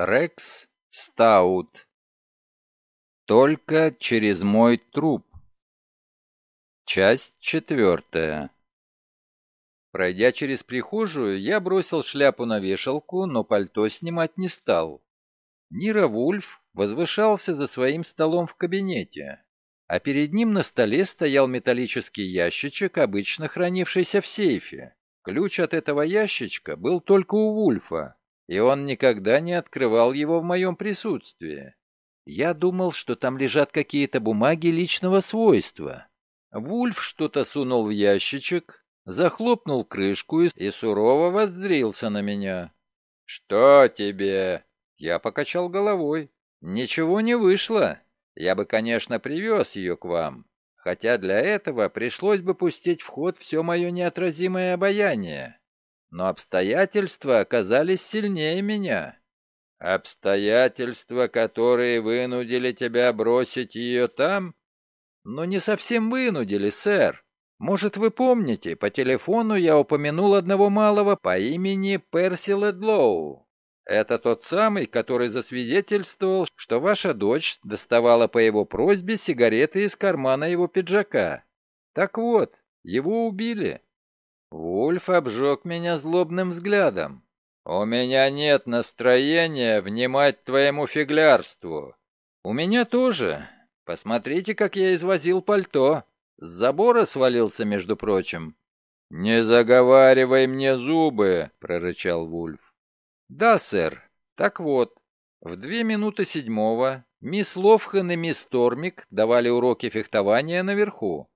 Рекс Стаут. Только через мой труп. Часть четвертая. Пройдя через прихожую, я бросил шляпу на вешалку, но пальто снимать не стал. Нира Вульф возвышался за своим столом в кабинете, а перед ним на столе стоял металлический ящичек, обычно хранившийся в сейфе. Ключ от этого ящичка был только у Вульфа, и он никогда не открывал его в моем присутствии. Я думал, что там лежат какие-то бумаги личного свойства. Вульф что-то сунул в ящичек, захлопнул крышку и сурово воззрился на меня. «Что тебе?» Я покачал головой. «Ничего не вышло. Я бы, конечно, привез ее к вам, хотя для этого пришлось бы пустить в ход все мое неотразимое обаяние. Но обстоятельства оказались сильнее меня. Обстоятельства, которые вынудили тебя бросить ее там? Но не совсем вынудили, сэр. Может, вы помните, по телефону я упомянул одного малого по имени Перси Ледлоу. Это тот самый, который засвидетельствовал, что ваша дочь доставала по его просьбе сигареты из кармана его пиджака. Так вот, его убили. Вульф обжег меня злобным взглядом. «У меня нет настроения внимать твоему фиглярству». «У меня тоже. Посмотрите, как я извозил пальто. С забора свалился, между прочим». «Не заговаривай мне зубы», — прорычал Вульф. «Да, сэр. Так вот, в две минуты седьмого мисс Ловхан и мисс Тормик давали уроки фехтования наверху.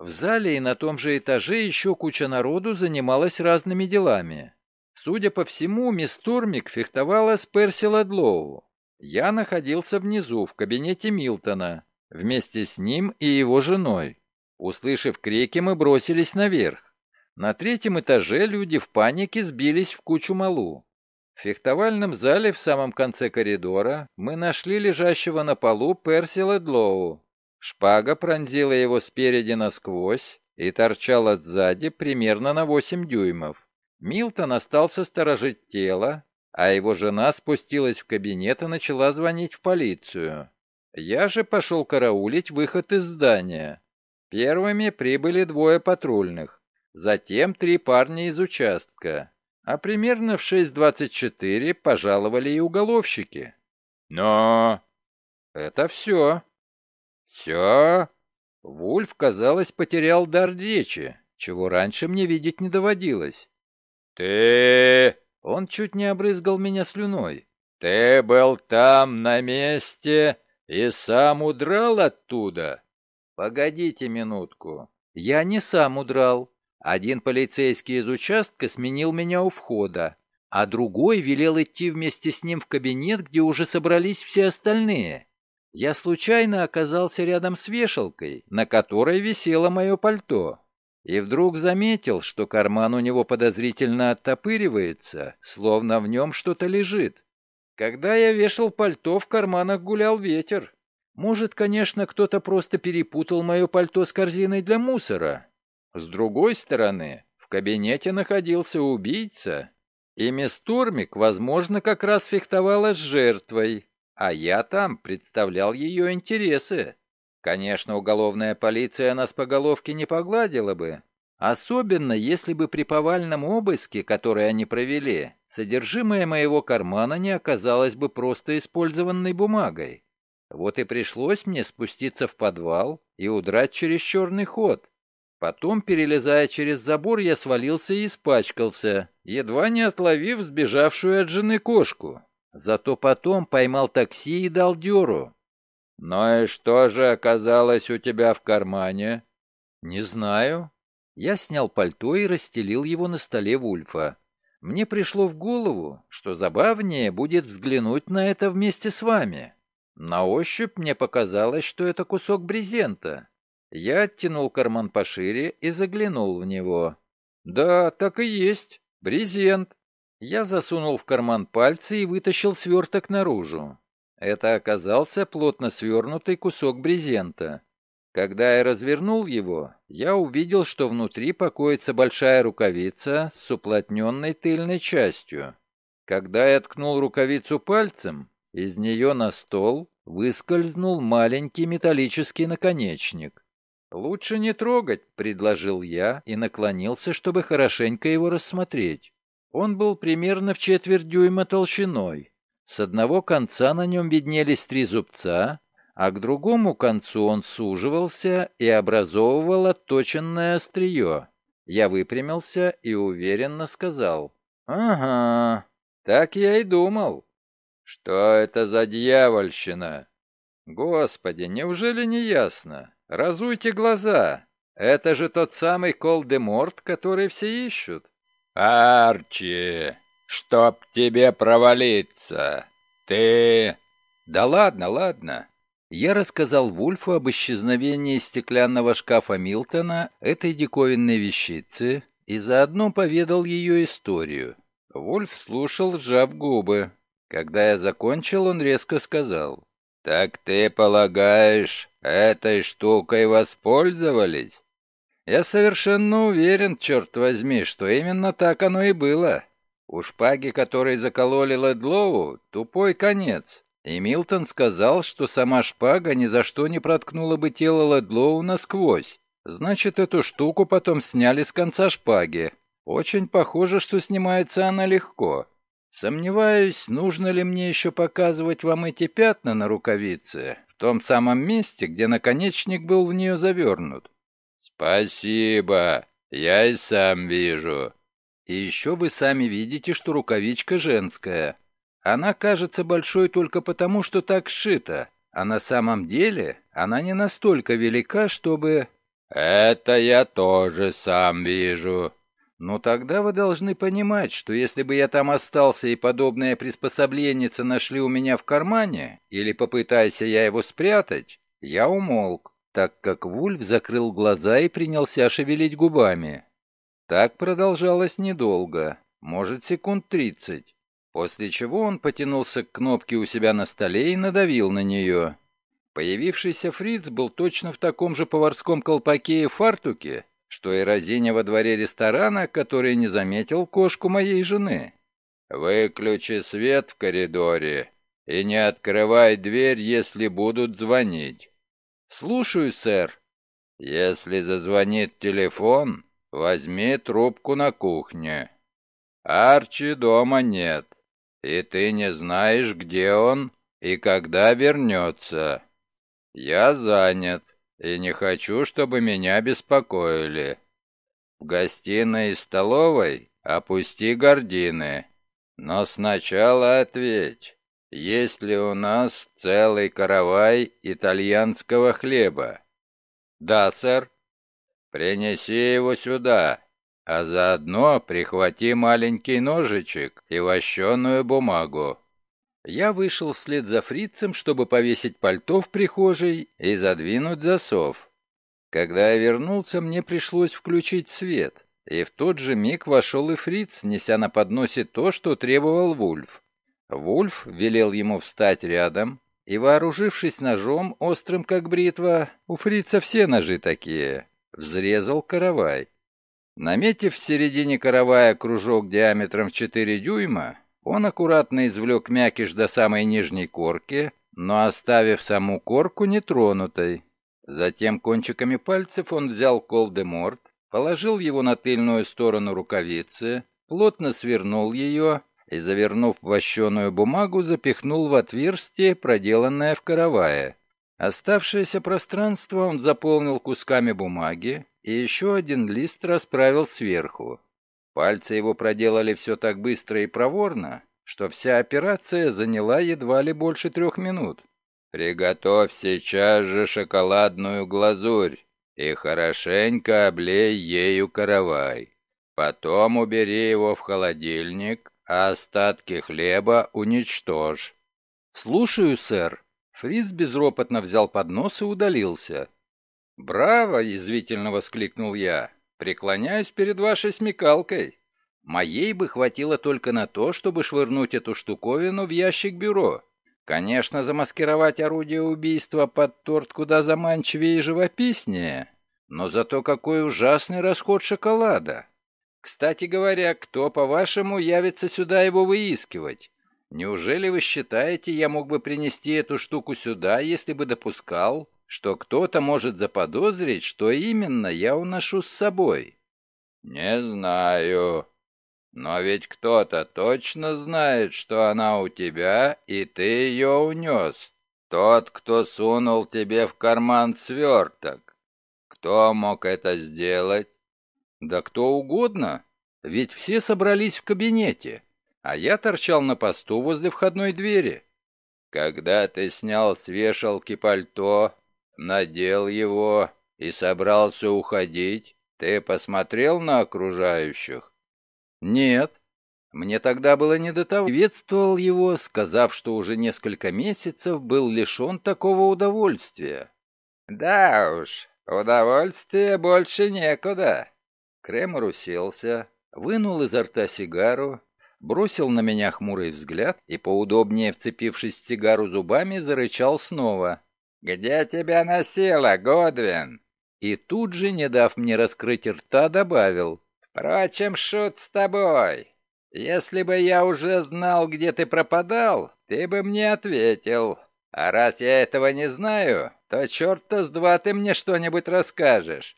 В зале и на том же этаже еще куча народу занималась разными делами. Судя по всему, мисс Турмик фехтовала с Перси Ладлоу. Я находился внизу, в кабинете Милтона, вместе с ним и его женой. Услышав крики, мы бросились наверх. На третьем этаже люди в панике сбились в кучу малу. В фехтовальном зале в самом конце коридора мы нашли лежащего на полу Перси Ледлоу, Шпага пронзила его спереди насквозь и торчала сзади примерно на 8 дюймов. Милтон остался сторожить тело, а его жена спустилась в кабинет и начала звонить в полицию. Я же пошел караулить выход из здания. Первыми прибыли двое патрульных, затем три парня из участка, а примерно в 6.24 пожаловали и уголовщики. Но это все. «Все?» Вульф, казалось, потерял дар речи, чего раньше мне видеть не доводилось. «Ты...» Он чуть не обрызгал меня слюной. «Ты был там, на месте, и сам удрал оттуда?» «Погодите минутку. Я не сам удрал. Один полицейский из участка сменил меня у входа, а другой велел идти вместе с ним в кабинет, где уже собрались все остальные. Я случайно оказался рядом с вешалкой, на которой висело мое пальто, и вдруг заметил, что карман у него подозрительно оттопыривается, словно в нем что-то лежит. Когда я вешал пальто, в карманах гулял ветер. Может, конечно, кто-то просто перепутал мое пальто с корзиной для мусора. С другой стороны, в кабинете находился убийца, и мисс Турмик, возможно, как раз фехтовала с жертвой, а я там представлял ее интересы. Конечно, уголовная полиция нас по головке не погладила бы, особенно если бы при повальном обыске, который они провели, содержимое моего кармана не оказалось бы просто использованной бумагой. Вот и пришлось мне спуститься в подвал и удрать через черный ход. Потом, перелезая через забор, я свалился и испачкался, едва не отловив сбежавшую от жены кошку. Зато потом поймал такси и дал дёру. «Ну и что же оказалось у тебя в кармане?» «Не знаю». Я снял пальто и расстелил его на столе Вульфа. Мне пришло в голову, что забавнее будет взглянуть на это вместе с вами. На ощупь мне показалось, что это кусок брезента. Я оттянул карман пошире и заглянул в него. Да, так и есть, брезент. Я засунул в карман пальцы и вытащил сверток наружу. Это оказался плотно свернутый кусок брезента. Когда я развернул его, я увидел, что внутри покоится большая рукавица с уплотненной тыльной частью. Когда я ткнул рукавицу пальцем, из нее на стол выскользнул маленький металлический наконечник. «Лучше не трогать», — предложил я и наклонился, чтобы хорошенько его рассмотреть. Он был примерно в четверть дюйма толщиной. С одного конца на нем виднелись три зубца, а к другому концу он суживался и образовывал отточенное острие. Я выпрямился и уверенно сказал. «Ага, так я и думал». «Что это за дьявольщина?» «Господи, неужели не ясно? Разуйте глаза. Это же тот самый Колдеморт, который все ищут». «Арчи, чтоб тебе провалиться! Ты...» «Да ладно, ладно». Я рассказал Вульфу об исчезновении стеклянного шкафа Милтона, этой диковинной вещицы, и заодно поведал ее историю. Вульф слушал, сжав губы. Когда я закончил, он резко сказал. «Так ты полагаешь, этой штукой воспользовались?» «Я совершенно уверен, черт возьми, что именно так оно и было. У шпаги, которой закололи Ледлоу, тупой конец. И Милтон сказал, что сама шпага ни за что не проткнула бы тело Ледлоу насквозь. Значит, эту штуку потом сняли с конца шпаги. Очень похоже, что снимается она легко. Сомневаюсь, нужно ли мне еще показывать вам эти пятна на рукавице, в том самом месте, где наконечник был в нее завернут. Спасибо, я и сам вижу. И еще вы сами видите, что рукавичка женская. Она кажется большой только потому, что так сшита, а на самом деле она не настолько велика, чтобы... Это я тоже сам вижу. «Ну тогда вы должны понимать, что если бы я там остался и подобное приспособление нашли у меня в кармане, или попытайся я его спрятать, я умолк, так как Вульф закрыл глаза и принялся шевелить губами. Так продолжалось недолго, может секунд тридцать, после чего он потянулся к кнопке у себя на столе и надавил на нее. Появившийся фриц был точно в таком же поварском колпаке и фартуке, что и разиня во дворе ресторана, который не заметил кошку моей жены. «Выключи свет в коридоре и не открывай дверь, если будут звонить». «Слушаю, сэр». «Если зазвонит телефон, возьми трубку на кухне. Арчи дома нет, и ты не знаешь, где он и когда вернется. Я занят и не хочу, чтобы меня беспокоили. В гостиной и столовой опусти гардины, но сначала ответь, есть ли у нас целый каравай итальянского хлеба? Да, сэр. Принеси его сюда, а заодно прихвати маленький ножичек и вощеную бумагу. Я вышел вслед за фрицем, чтобы повесить пальто в прихожей и задвинуть засов. Когда я вернулся, мне пришлось включить свет, и в тот же миг вошел и фриц, неся на подносе то, что требовал Вульф. Вульф велел ему встать рядом, и, вооружившись ножом, острым как бритва, у фрица все ножи такие, взрезал каравай. Наметив в середине каравая кружок диаметром в 4 дюйма, он аккуратно извлек мякиш до самой нижней корки, но оставив саму корку нетронутой. Затем кончиками пальцев он взял колдеморт, положил его на тыльную сторону рукавицы, плотно свернул ее и, завернув вощеную бумагу, запихнул в отверстие, проделанное в каравае. Оставшееся пространство он заполнил кусками бумаги и еще один лист расправил сверху. Пальцы его проделали все так быстро и проворно, что вся операция заняла едва ли больше трех минут. «Приготовь сейчас же шоколадную глазурь и хорошенько облей ею каравай. Потом убери его в холодильник, а остатки хлеба уничтожь». «Слушаю, сэр». Фриц безропотно взял поднос и удалился. «Браво!» — язвительно воскликнул я. Преклоняюсь перед вашей смекалкой. Моей бы хватило только на то, чтобы швырнуть эту штуковину в ящик бюро. Конечно, замаскировать орудие убийства под торт куда заманчивее и живописнее, но зато какой ужасный расход шоколада. Кстати говоря, кто, по-вашему, явится сюда его выискивать? Неужели вы считаете, я мог бы принести эту штуку сюда, если бы допускал, что кто-то может заподозрить, что именно я уношу с собой? Не знаю. Но ведь кто-то точно знает, что она у тебя, и ты ее унес. Тот, кто сунул тебе в карман сверток. Кто мог это сделать? Да кто угодно. Ведь все собрались в кабинете а я торчал на посту возле входной двери. Когда ты снял с вешалки пальто, надел его и собрался уходить, ты посмотрел на окружающих? Нет. Мне тогда было не до того. Приветствовал его, сказав, что уже несколько месяцев был лишен такого удовольствия. Да уж, удовольствия больше некуда. Кремер уселся, вынул изо рта сигару бросил на меня хмурый взгляд и, поудобнее вцепившись в сигару зубами, зарычал снова. «Где тебя носило, Годвин?» И тут же, не дав мне раскрыть рта, добавил. «Впрочем, шут с тобой. Если бы я уже знал, где ты пропадал, ты бы мне ответил. А раз я этого не знаю, то черта с два ты мне что-нибудь расскажешь.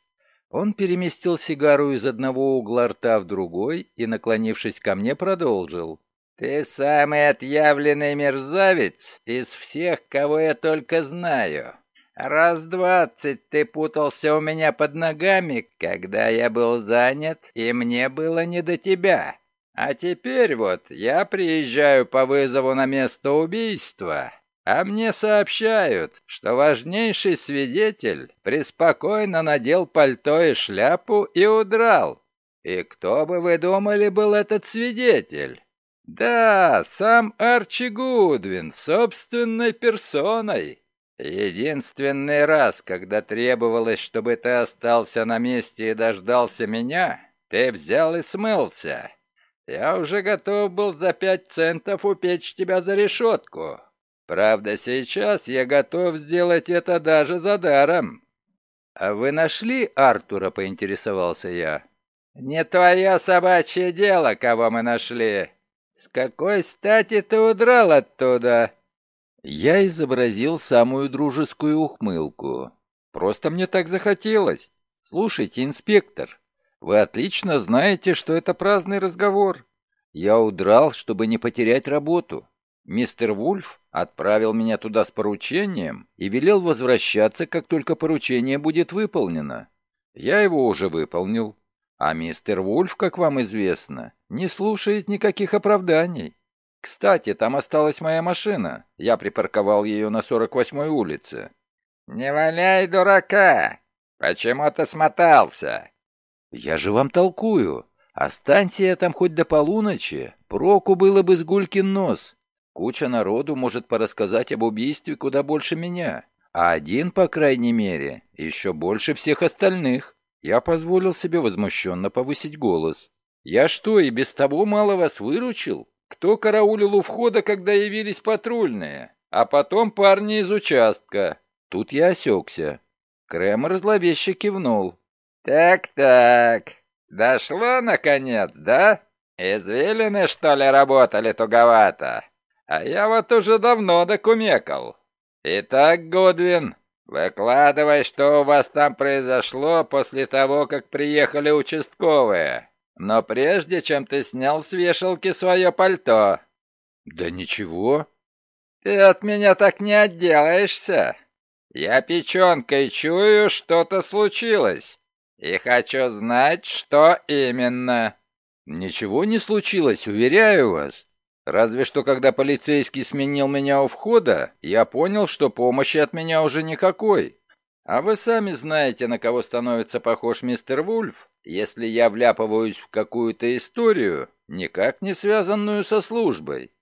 Он переместил сигару из одного угла рта в другой и, наклонившись ко мне, продолжил. «Ты самый отъявленный мерзавец из всех, кого я только знаю. Раз двадцать ты путался у меня под ногами, когда я был занят, и мне было не до тебя. А теперь вот я приезжаю по вызову на место убийства, а мне сообщают, что важнейший свидетель преспокойно надел пальто и шляпу и удрал. И кто бы вы думали был этот свидетель? Да, сам Арчи Гудвин, собственной персоной. Единственный раз, когда требовалось, чтобы ты остался на месте и дождался меня, ты взял и смылся. Я уже готов был за пять центов упечь тебя за решетку. Правда, сейчас я готов сделать это даже за даром. А вы нашли Артура, поинтересовался я. Не твое собачье дело, кого мы нашли. С какой стати ты удрал оттуда? Я изобразил самую дружескую ухмылку. Просто мне так захотелось. Слушайте, инспектор, вы отлично знаете, что это праздный разговор. Я удрал, чтобы не потерять работу. Мистер Вульф отправил меня туда с поручением и велел возвращаться, как только поручение будет выполнено. Я его уже выполнил. А мистер Вульф, как вам известно, не слушает никаких оправданий. Кстати, там осталась моя машина. Я припарковал ее на 48-й улице. «Не валяй дурака! Почему ты смотался?» «Я же вам толкую. Останься я там хоть до полуночи. Проку было бы с гулькин нос. Куча народу может порассказать об убийстве куда больше меня, а один, по крайней мере, еще больше всех остальных. Я позволил себе возмущенно повысить голос. Я что, и без того мало вас выручил? Кто караулил у входа, когда явились патрульные? А потом парни из участка. Тут я осекся. Кремер зловеще кивнул. «Так-так, дошло, наконец, да? Извилины, что ли, работали туговато?» А я вот уже давно докумекал. Итак, Годвин, выкладывай, что у вас там произошло после того, как приехали участковые. Но прежде, чем ты снял с вешалки свое пальто. Да ничего. Ты от меня так не отделаешься. Я печенкой чую, что-то случилось. И хочу знать, что именно. Ничего не случилось, уверяю вас. Разве что когда полицейский сменил меня у входа, я понял, что помощи от меня уже никакой. А вы сами знаете, на кого становится похож мистер Вульф, если я вляпываюсь в какую-то историю, никак не связанную со службой.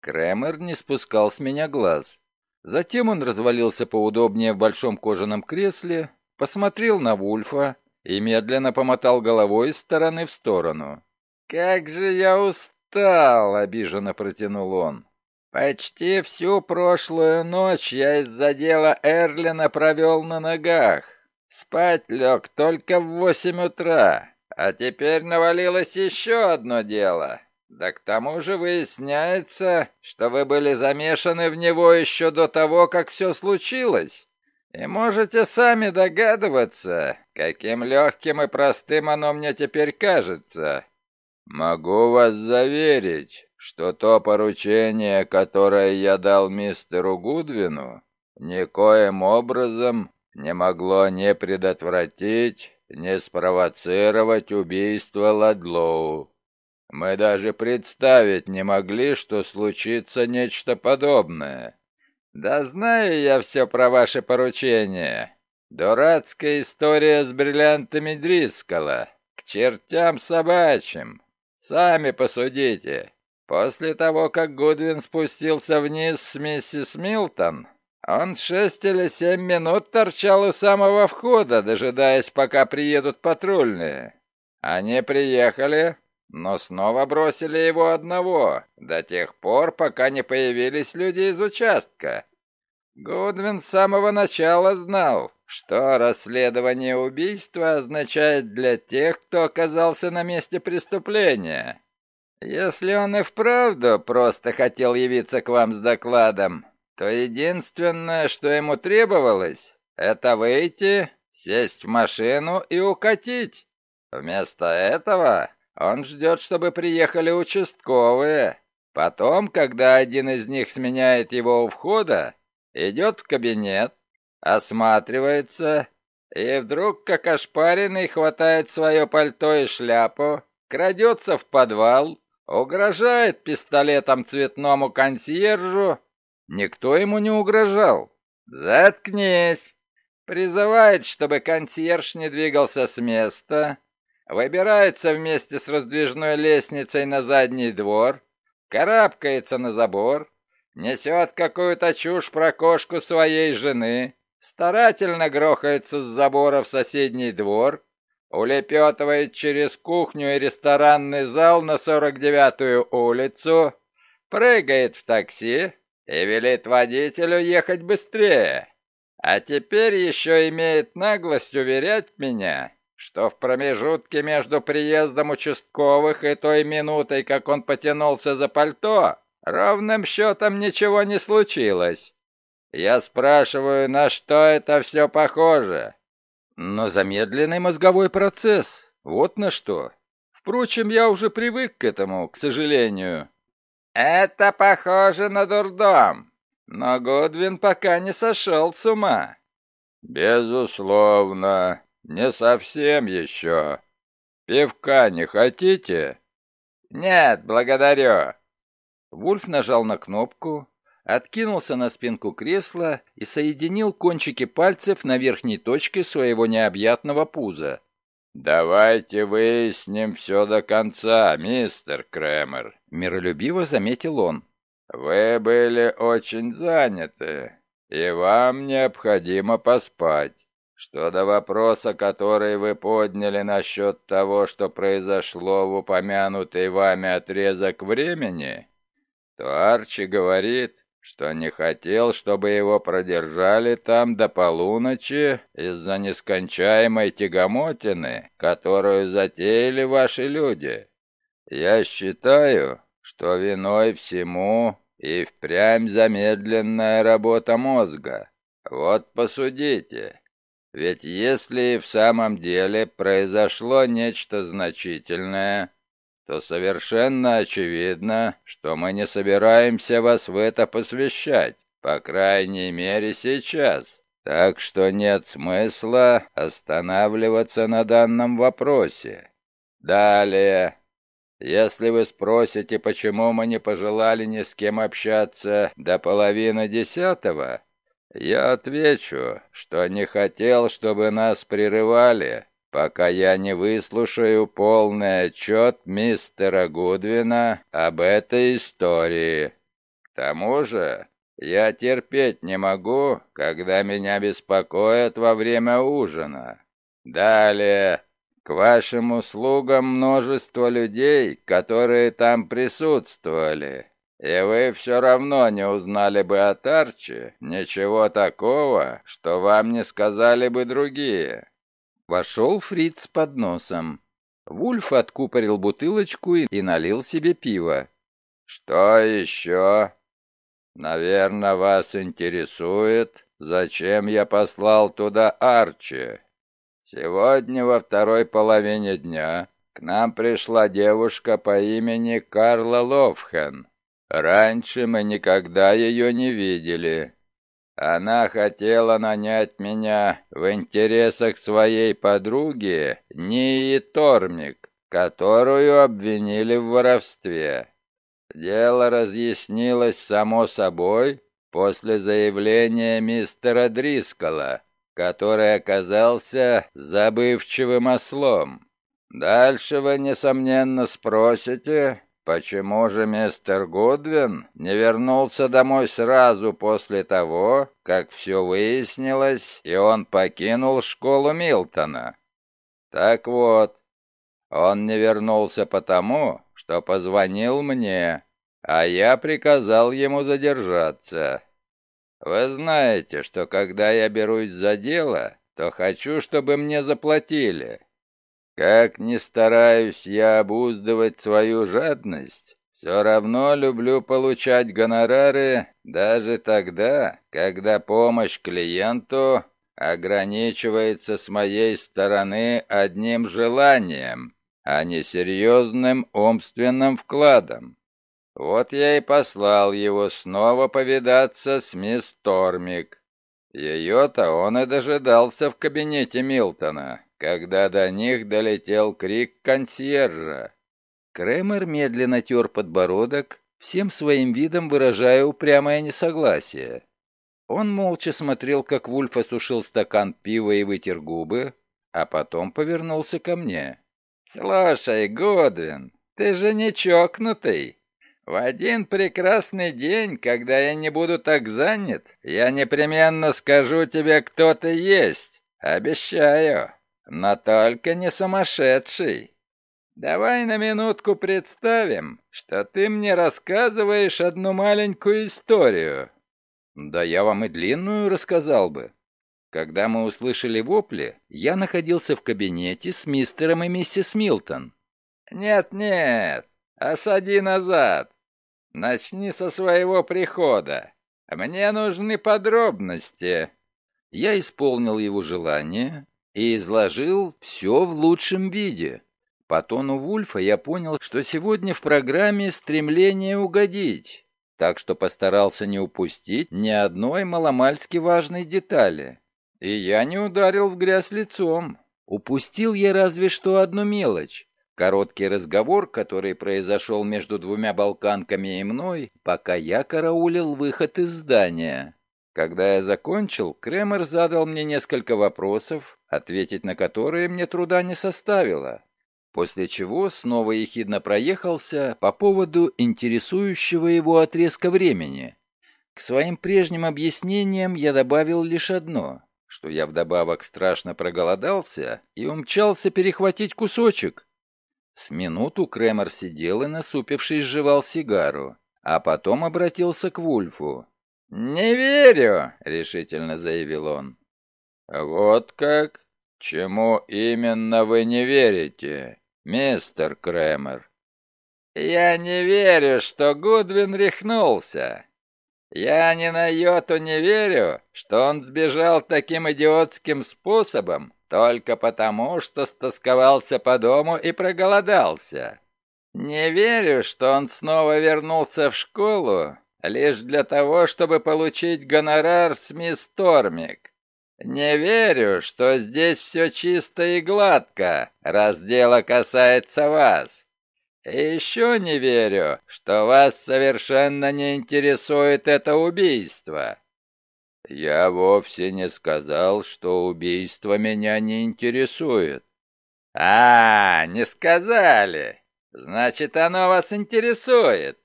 Кремер не спускал с меня глаз. Затем он развалился поудобнее в большом кожаном кресле, посмотрел на Вульфа и медленно помотал головой из стороны в сторону. «Как же я устал!» Устал», — обиженно протянул он. «Почти всю прошлую ночь я из-за дела Эрлина провел на ногах. Спать лег только в восемь утра, А теперь навалилось еще одно дело. Да к тому же выясняется, что вы были замешаны в него еще до того, как все случилось. И можете сами догадываться, каким легким и простым оно мне теперь кажется. Могу вас заверить, что то поручение, которое я дал мистеру Гудвину, никоим образом не могло не предотвратить, не спровоцировать убийство Ладлоу. Мы даже представить не могли, что случится нечто подобное. Да знаю я все про ваши поручения. Дурацкая история с бриллиантами Дрискала. К чертям собачьим. Сами посудите. После того, как Гудвин спустился вниз с миссис Милтон, он шесть или семь минут торчал у самого входа, дожидаясь, пока приедут патрульные. Они приехали, но снова бросили его одного, до тех пор, пока не появились люди из участка. Гудвин с самого начала знал, что расследование убийства означает для тех, кто оказался на месте преступления. Если он и вправду просто хотел явиться к вам с докладом, то единственное, что ему требовалось, это выйти, сесть в машину и укатить. Вместо этого он ждет, чтобы приехали участковые. Потом, когда один из них сменяет его у входа, идет в кабинет, осматривается и вдруг, как ошпаренный, хватает свое пальто и шляпу, крадется в подвал, угрожает пистолетом цветному консьержу. Никто ему не угрожал. «Заткнись!» Призывает, чтобы консьерж не двигался с места, выбирается вместе с раздвижной лестницей на задний двор, карабкается на забор, несет какую-то чушь про кошку своей жены, старательно грохается с забора в соседний двор, улепетывает через кухню и ресторанный зал на 49-ю улицу, прыгает в такси и велит водителю ехать быстрее. А теперь еще имеет наглость уверять меня, что в промежутке между приездом участковых и той минутой, как он потянулся за пальто, ровным счетом ничего не случилось. Я спрашиваю, на что это все похоже? Но замедленный мозговой процесс, вот на что. Впрочем, я уже привык к этому, к сожалению. Это похоже на дурдом, но Годвин пока не сошел с ума. Безусловно, «Не совсем еще. Пивка не хотите?» «Нет, благодарю». Вульф нажал на кнопку, откинулся на спинку кресла и соединил кончики пальцев на верхней точке своего необъятного пуза. «Давайте выясним все до конца, мистер Кремер», — миролюбиво заметил он. «Вы были очень заняты, и вам необходимо поспать. Что до вопроса, который вы подняли насчет того, что произошло в упомянутый вами отрезок времени, то Арчи говорит, что не хотел, чтобы его продержали там до полуночи из-за нескончаемой тягомотины, которую затеяли ваши люди. Я считаю, что виной всему и впрямь замедленная работа мозга. Вот посудите, ведь если в самом деле произошло нечто значительное, то совершенно очевидно, что мы не собираемся вас в это посвящать, по крайней мере сейчас. Так что нет смысла останавливаться на данном вопросе. Далее, если вы спросите, почему мы не пожелали ни с кем общаться до половины десятого, я отвечу, что не хотел, чтобы нас прерывали, пока я не выслушаю полный отчет мистера Гудвина об этой истории. К тому же, я терпеть не могу, когда меня беспокоят во время ужина. Далее, к вашим услугам множество людей, которые там присутствовали. И вы все равно не узнали бы о Тарче ничего такого, что вам не сказали бы другие. Вошел Фриц с подносом. Вульф откупорил бутылочку и налил себе пиво. «Что еще?» «Наверное, вас интересует, зачем я послал туда Арчи. Сегодня во второй половине дня к нам пришла девушка по имени Карла Ловхен. Раньше мы никогда ее не видели. Она хотела нанять меня в интересах своей подруги Нии Тормик, которую обвинили в воровстве. Дело разъяснилось само собой после заявления мистера Дрискола, который оказался забывчивым ослом. Дальше вы, несомненно, спросите, почему же мистер Гудвин не вернулся домой сразу после того, как все выяснилось, и он покинул школу Милтона. Так вот, он не вернулся потому, что позвонил мне, а я приказал ему задержаться. Вы знаете, что когда я берусь за дело, то хочу, чтобы мне заплатили. Как ни стараюсь я обуздывать свою жадность, все равно люблю получать гонорары даже тогда, когда помощь клиенту ограничивается с моей стороны одним желанием, а не серьезным умственным вкладом. Вот я и послал его снова повидаться с мисс Тормик. Ее-то он и дожидался в кабинете Милтона, когда до них долетел крик консьержа. Кремер медленно тер подбородок, всем своим видом выражая упрямое несогласие. Он молча смотрел, как Вульф осушил стакан пива и вытер губы, а потом повернулся ко мне. «Слушай, Годвин, ты же не чокнутый. В один прекрасный день, когда я не буду так занят, я непременно скажу тебе, кто ты есть. Обещаю но только не сумасшедший. Давай на минутку представим, что ты мне рассказываешь одну маленькую историю. Да я вам и длинную рассказал бы. Когда мы услышали вопли, я находился в кабинете с мистером и миссис Милтон. Нет-нет, осади назад. Начни со своего прихода. Мне нужны подробности. Я исполнил его желание, и изложил все в лучшем виде. По тону Вульфа я понял, что сегодня в программе стремление угодить, так что постарался не упустить ни одной маломальски важной детали. И я не ударил в грязь лицом. Упустил я разве что одну мелочь. Короткий разговор, который произошел между двумя балканками и мной, пока я караулил выход из здания. Когда я закончил, Кремер задал мне несколько вопросов, ответить на которые мне труда не составило, после чего снова ехидно проехался по поводу интересующего его отрезка времени. К своим прежним объяснениям я добавил лишь одно, что я вдобавок страшно проголодался и умчался перехватить кусочек. С минуту Кремер сидел и, насупившись, жевал сигару, а потом обратился к Вульфу. «Не верю», — решительно заявил он. «Вот как? Чему именно вы не верите, мистер Кремер?» «Я не верю, что Гудвин рехнулся. Я ни на йоту не верю, что он сбежал таким идиотским способом только потому, что стосковался по дому и проголодался. Не верю, что он снова вернулся в школу лишь для того, чтобы получить гонорар с мисс Тормик. Не верю, что здесь все чисто и гладко, раз дело касается вас. И еще не верю, что вас совершенно не интересует это убийство. Я вовсе не сказал, что убийство меня не интересует. А, не сказали. Значит, оно вас интересует.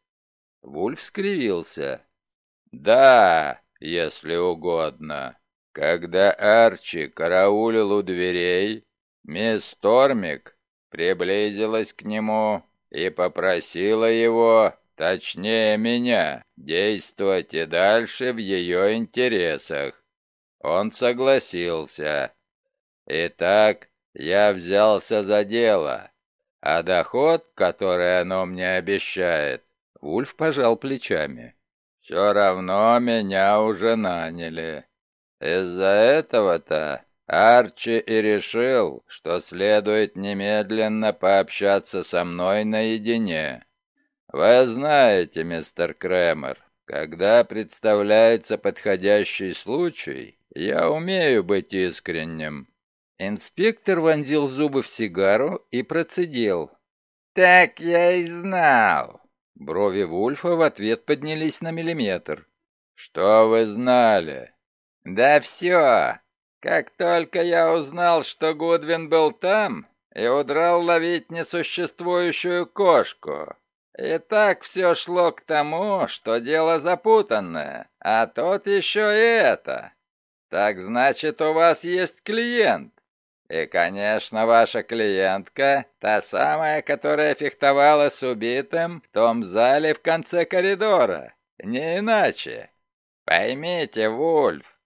Вульф скривился. Да, если угодно. Когда Арчи караулил у дверей, мисс Тормик приблизилась к нему и попросила его, точнее меня, действовать и дальше в ее интересах. Он согласился. Итак, я взялся за дело, А доход, который оно мне обещает, Вульф пожал плечами. Все равно меня уже наняли. Из-за этого-то Арчи и решил, что следует немедленно пообщаться со мной наедине. Вы знаете, мистер Кремер, когда представляется подходящий случай, я умею быть искренним. Инспектор вонзил зубы в сигару и процедил. «Так я и знал». Брови Вульфа в ответ поднялись на миллиметр. «Что вы знали?» «Да все. Как только я узнал, что Гудвин был там, и удрал ловить несуществующую кошку. И так все шло к тому, что дело запутанное, а тут еще и это. Так значит, у вас есть клиент. И, конечно, ваша клиентка, та самая, которая фехтовала с убитым в том зале в конце коридора. Не иначе. Поймите, Вульф,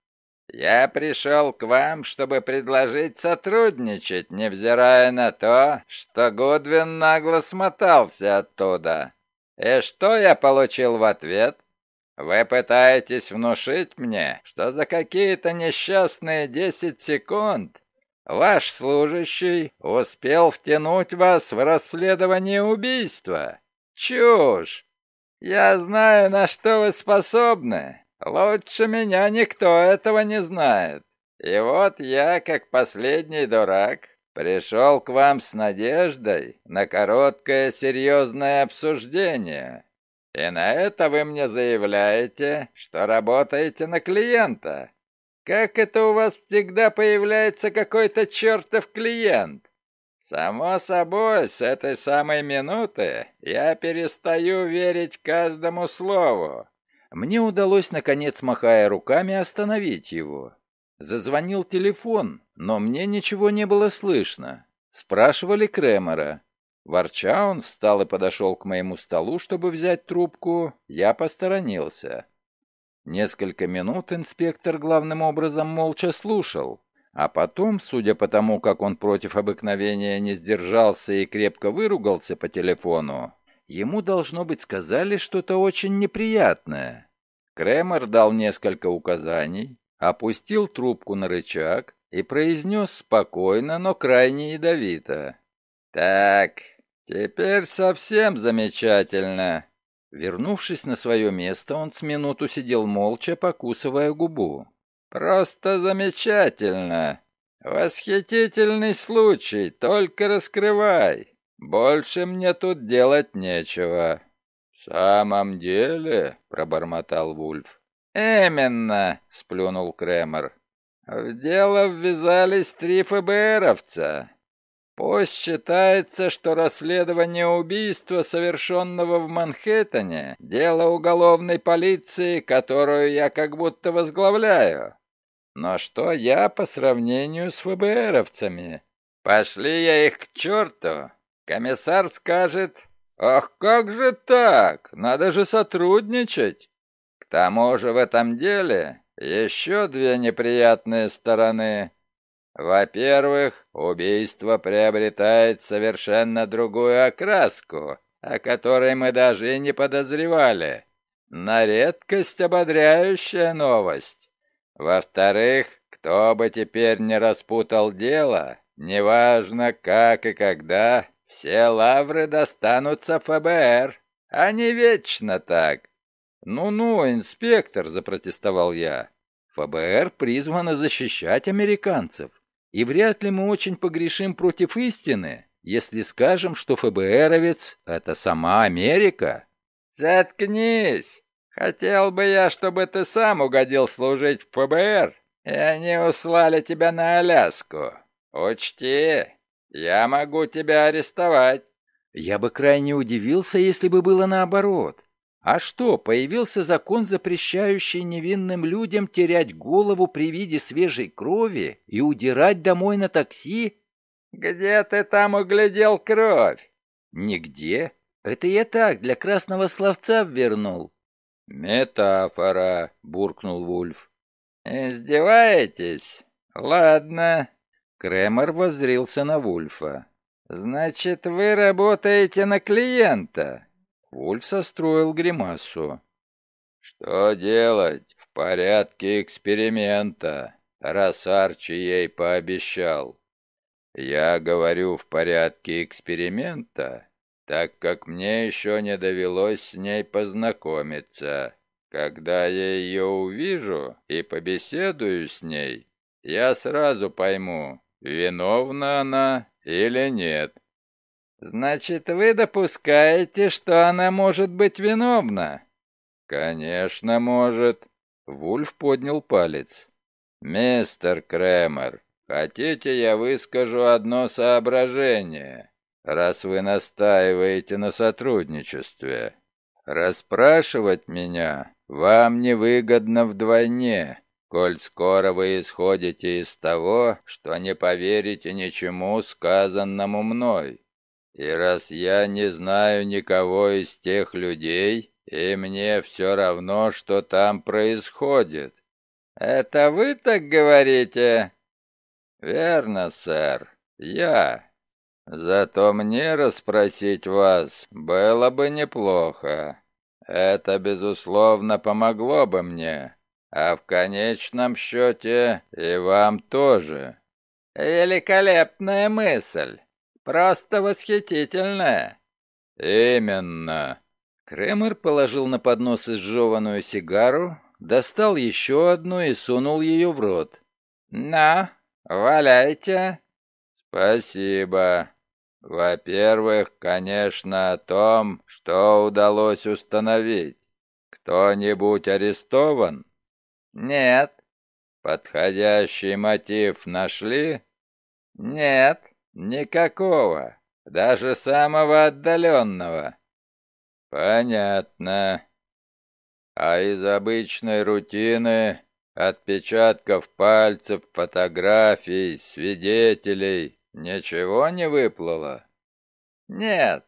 я пришел к вам, чтобы предложить сотрудничать, невзирая на то, что Гудвин нагло смотался оттуда. И что я получил в ответ? Вы пытаетесь внушить мне, что за какие-то несчастные десять секунд Ваш служащий успел втянуть вас в расследование убийства. Чушь! Я знаю, на что вы способны. Лучше меня никто этого не знает. И вот я, как последний дурак, пришел к вам с надеждой на короткое серьезное обсуждение. И на это вы мне заявляете, что работаете на клиента. Как это у вас всегда появляется какой-то чертов клиент? Само собой, с этой самой минуты я перестаю верить каждому слову. Мне удалось, наконец, махая руками, остановить его. Зазвонил телефон, но мне ничего не было слышно. Спрашивали Кремера. Ворча, он встал и подошел к моему столу, чтобы взять трубку. Я посторонился. Несколько минут инспектор главным образом молча слушал, а потом, судя по тому, как он против обыкновения не сдержался и крепко выругался по телефону, ему, должно быть, сказали что-то очень неприятное. Кремер дал несколько указаний, опустил трубку на рычаг и произнес спокойно, но крайне ядовито. «Так, теперь совсем замечательно. Вернувшись на свое место, он с минуту сидел молча, покусывая губу. «Просто замечательно! Восхитительный случай, только раскрывай! Больше мне тут делать нечего!» «В самом деле?» — пробормотал Вульф. «Именно!» — сплюнул Кремер. «В дело ввязались три ФБРовца. Пусть считается, что расследование убийства, совершенного в Манхэттене, дело уголовной полиции, которую я как будто возглавляю. Но что я по сравнению с ФБРовцами? Пошли я их к черту. Комиссар скажет, «Ах, как же так? Надо же сотрудничать!» К тому же в этом деле еще две неприятные стороны. Во-первых, убийство приобретает совершенно другую окраску, о которой мы даже и не подозревали. На редкость ободряющая новость. Во-вторых, кто бы теперь не распутал дело, неважно как и когда, все лавры достанутся ФБР, а не вечно так. «Ну-ну, инспектор», — запротестовал я, — «ФБР призвано защищать американцев и вряд ли мы очень погрешим против истины, если скажем, что ФБРовец — это сама Америка. Заткнись! Хотел бы я, чтобы ты сам угодил служить в ФБР, и они услали тебя на Аляску. Учти, я могу тебя арестовать. Я бы крайне удивился, если бы было наоборот. А что, появился закон, запрещающий невинным людям терять голову при виде свежей крови и удирать домой на такси? Где ты там углядел кровь? Нигде. Это я так, для красного словца ввернул. Метафора, буркнул Вульф. Издеваетесь? Ладно. Кремер воззрился на Вульфа. «Значит, вы работаете на клиента?» Вульф состроил гримасу. «Что делать? В порядке эксперимента, раз Арчи ей пообещал. Я говорю в порядке эксперимента, так как мне еще не довелось с ней познакомиться. Когда я ее увижу и побеседую с ней, я сразу пойму, виновна она или нет. Значит, вы допускаете, что она может быть виновна? Конечно, может. Вульф поднял палец. Мистер Кремер, хотите, я выскажу одно соображение, раз вы настаиваете на сотрудничестве. Расспрашивать меня вам невыгодно вдвойне, коль скоро вы исходите из того, что не поверите ничему сказанному мной. И раз я не знаю никого из тех людей, и мне все равно, что там происходит. Это вы так говорите? Верно, сэр, я. Зато мне расспросить вас было бы неплохо. Это, безусловно, помогло бы мне, а в конечном счете и вам тоже. Великолепная мысль, просто восхитительная. Именно. Кремер положил на поднос изжеванную сигару, достал еще одну и сунул ее в рот. «На, валяйте». «Спасибо. Во-первых, конечно, о том, что удалось установить. Кто-нибудь арестован? Нет. Подходящий мотив нашли? Нет, никакого, даже самого отдаленного. Понятно. А из обычной рутины, отпечатков пальцев, фотографий, свидетелей, Ничего не выплыло? Нет.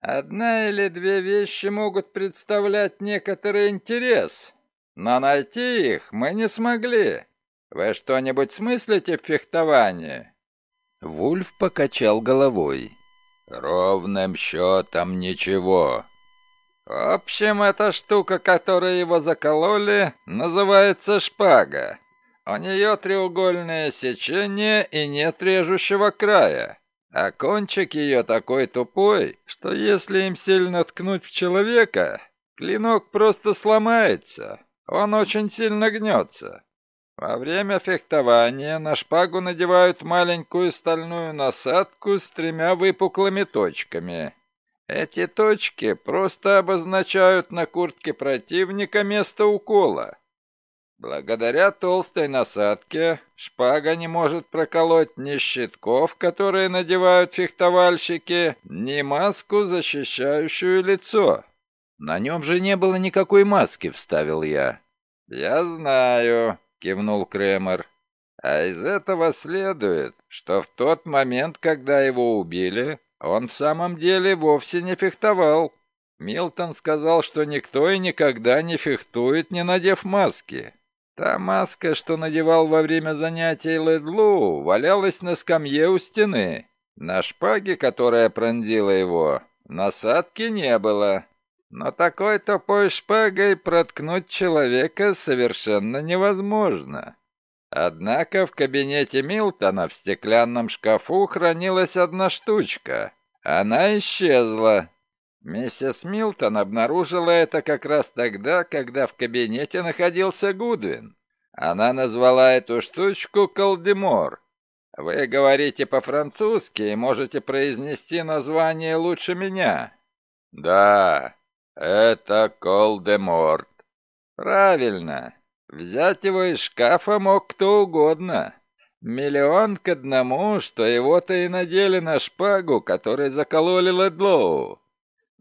Одна или две вещи могут представлять некоторый интерес, но найти их мы не смогли. Вы что-нибудь смыслите в фехтовании? Вульф покачал головой. Ровным счетом ничего. В общем, эта штука, которой его закололи, называется шпага. У нее треугольное сечение и нет режущего края. А кончик ее такой тупой, что если им сильно ткнуть в человека, клинок просто сломается. Он очень сильно гнется. Во время фехтования на шпагу надевают маленькую стальную насадку с тремя выпуклыми точками. Эти точки просто обозначают на куртке противника место укола. Благодаря толстой насадке шпага не может проколоть ни щитков, которые надевают фехтовальщики, ни маску, защищающую лицо. На нем же не было никакой маски, вставил я. Я знаю, кивнул Кремер. А из этого следует, что в тот момент, когда его убили, он в самом деле вовсе не фехтовал. Милтон сказал, что никто и никогда не фехтует, не надев маски. Та маска, что надевал во время занятий Ледлу, валялась на скамье у стены. На шпаге, которая пронзила его, насадки не было. Но такой тупой шпагой проткнуть человека совершенно невозможно. Однако в кабинете Милтона в стеклянном шкафу хранилась одна штучка. Она исчезла. Миссис Милтон обнаружила это как раз тогда, когда в кабинете находился Гудвин. Она назвала эту штучку Колдемор. Вы говорите по-французски и можете произнести название лучше меня. Да, это Колдеморт. Правильно. Взять его из шкафа мог кто угодно. Миллион к одному, что его-то и надели на шпагу, которой закололи Ледлоу.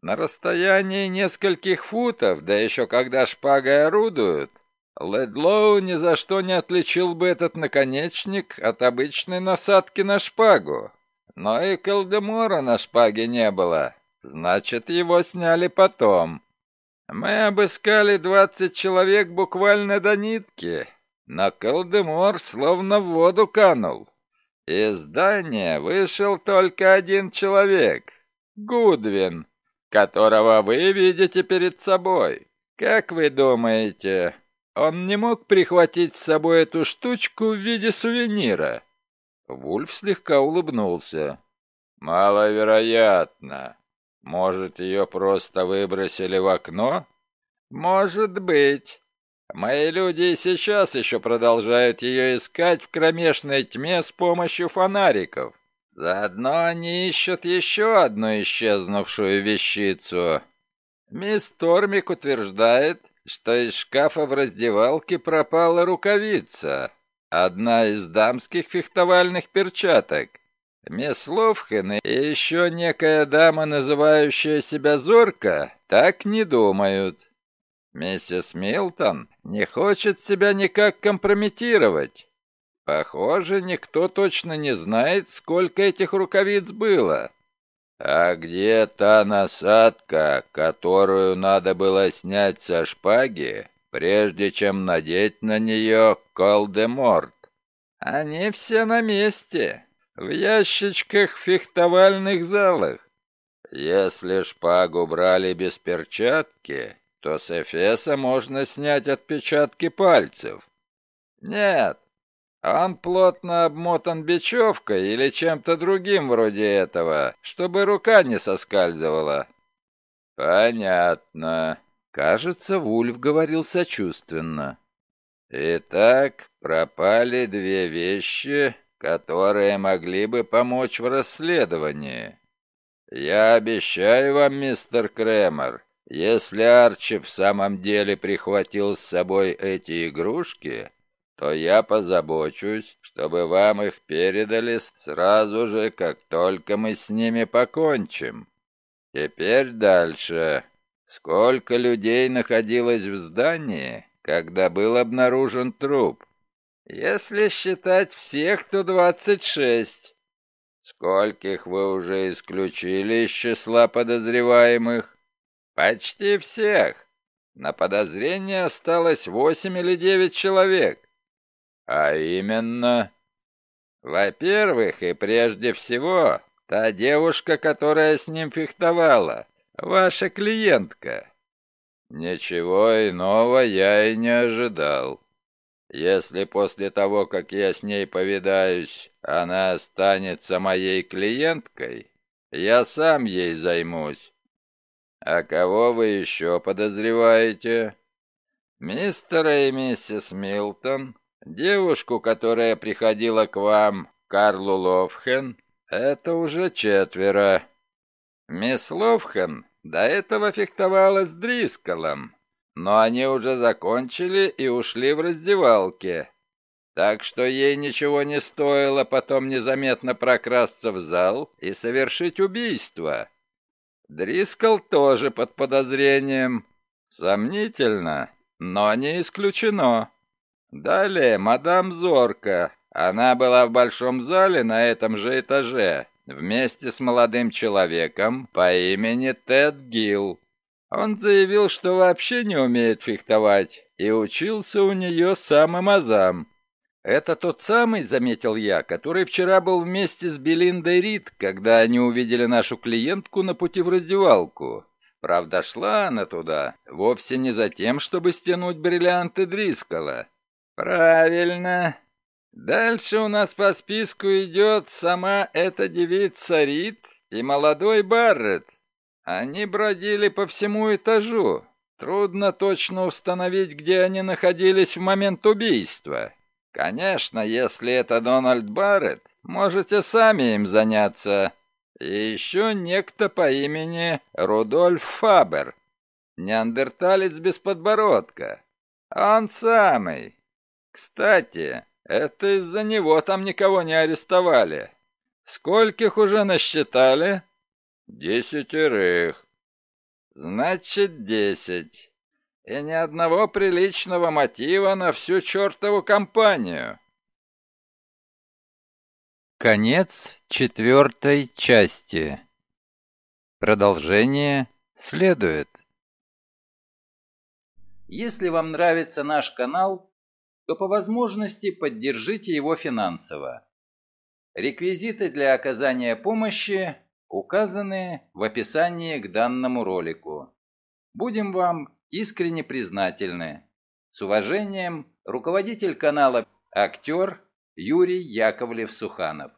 На расстоянии нескольких футов, да еще когда шпагой орудуют, Ледлоу ни за что не отличил бы этот наконечник от обычной насадки на шпагу. Но и Калдемора на шпаге не было, значит, его сняли потом. Мы обыскали двадцать человек буквально до нитки, но Калдемор словно в воду канул. Из здания вышел только один человек — Гудвин, которого вы видите перед собой. Как вы думаете, он не мог прихватить с собой эту штучку в виде сувенира?» Вульф слегка улыбнулся. «Маловероятно. Может, ее просто выбросили в окно?» «Может быть. Мои люди и сейчас еще продолжают ее искать в кромешной тьме с помощью фонариков. Заодно они ищут еще одну исчезнувшую вещицу. Мисс Тормик утверждает, что из шкафа в раздевалке пропала рукавица, одна из дамских фехтовальных перчаток. Мисс Ловхен и еще некая дама, называющая себя Зорка, так не думают. Миссис Милтон не хочет себя никак компрометировать. Похоже, никто точно не знает, сколько этих рукавиц было. А где та насадка, которую надо было снять со шпаги, прежде чем надеть на нее колдеморт? Они все на месте, в ящичках фехтовальных залах. Если шпагу брали без перчатки, то с Эфеса можно снять отпечатки пальцев. Нет, он плотно обмотан бечевкой или чем-то другим вроде этого, чтобы рука не соскальзывала. Понятно. Кажется, Вульф говорил сочувственно. Итак, пропали две вещи, которые могли бы помочь в расследовании. Я обещаю вам, мистер Кремер, если Арчи в самом деле прихватил с собой эти игрушки, то я позабочусь, чтобы вам их передали сразу же, как только мы с ними покончим. Теперь дальше. Сколько людей находилось в здании, когда был обнаружен труп? Если считать всех, то двадцать шесть. Скольких вы уже исключили из числа подозреваемых? Почти всех. На подозрение осталось восемь или девять человек. А именно... Во-первых, и прежде всего, та девушка, которая с ним фехтовала, ваша клиентка. Ничего иного я и не ожидал. Если после того, как я с ней повидаюсь, она останется моей клиенткой, я сам ей займусь. А кого вы еще подозреваете? Мистера и миссис Милтон, Девушку, которая приходила к вам, Карлу Ловхен, это уже четверо. Мисс Ловхен до этого фехтовала с Дрисколом, но они уже закончили и ушли в раздевалке. Так что ей ничего не стоило потом незаметно прокрасться в зал и совершить убийство. Дрискол тоже под подозрением. Сомнительно, но не исключено. Далее мадам Зорка. Она была в большом зале на этом же этаже, вместе с молодым человеком по имени Тед Гилл. Он заявил, что вообще не умеет фехтовать, и учился у нее самым азам. «Это тот самый, — заметил я, — который вчера был вместе с Белиндой Рид, когда они увидели нашу клиентку на пути в раздевалку. Правда, шла она туда вовсе не за тем, чтобы стянуть бриллианты Дрискала. «Правильно. Дальше у нас по списку идет сама эта девица Рид и молодой Барретт. Они бродили по всему этажу. Трудно точно установить, где они находились в момент убийства. Конечно, если это Дональд Барретт, можете сами им заняться. И еще некто по имени Рудольф Фабер, неандерталец без подбородка. Он самый. Кстати, это из-за него там никого не арестовали. Скольких уже насчитали? Десятерых. Значит, десять. И ни одного приличного мотива на всю чертову компанию. Конец четвертой части. Продолжение следует. Если вам нравится наш канал, то по возможности поддержите его финансово. Реквизиты для оказания помощи указаны в описании к данному ролику. Будем вам искренне признательны. С уважением, руководитель канала «Актер» Юрий Яковлев-Суханов.